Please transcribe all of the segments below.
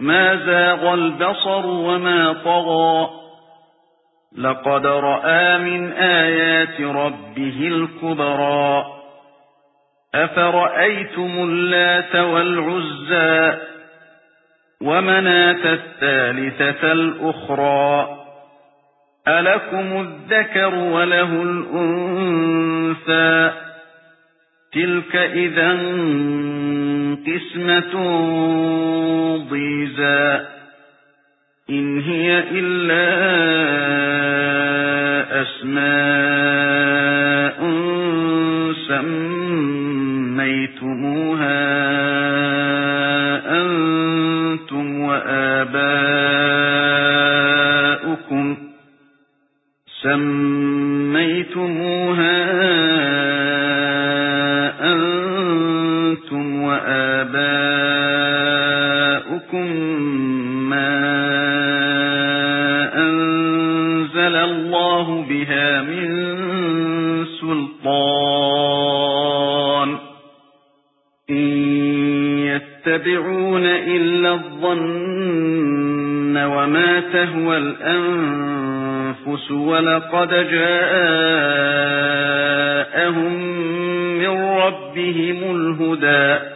ما زاغ البصر وما طغى لقد رأى من آيات ربه الكبرى أفرأيتم اللات والعزى ومناة الثالثة الأخرى ألكم الذكر وله الأنثى تلك إذا قسمة ضيزى. إن هي إلا أسماء سميتموها أنتم وآباؤكم. سميتموها وآباؤكم ما أنزل الله بها من سلطان. إن يتبعون إلا الظن وما تهوى الأنفس ولقد جاءهم من ربهم الهدى.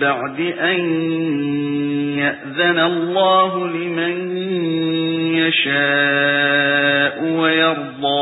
بعد أن يأذن الله لمن يشاء ويرضى.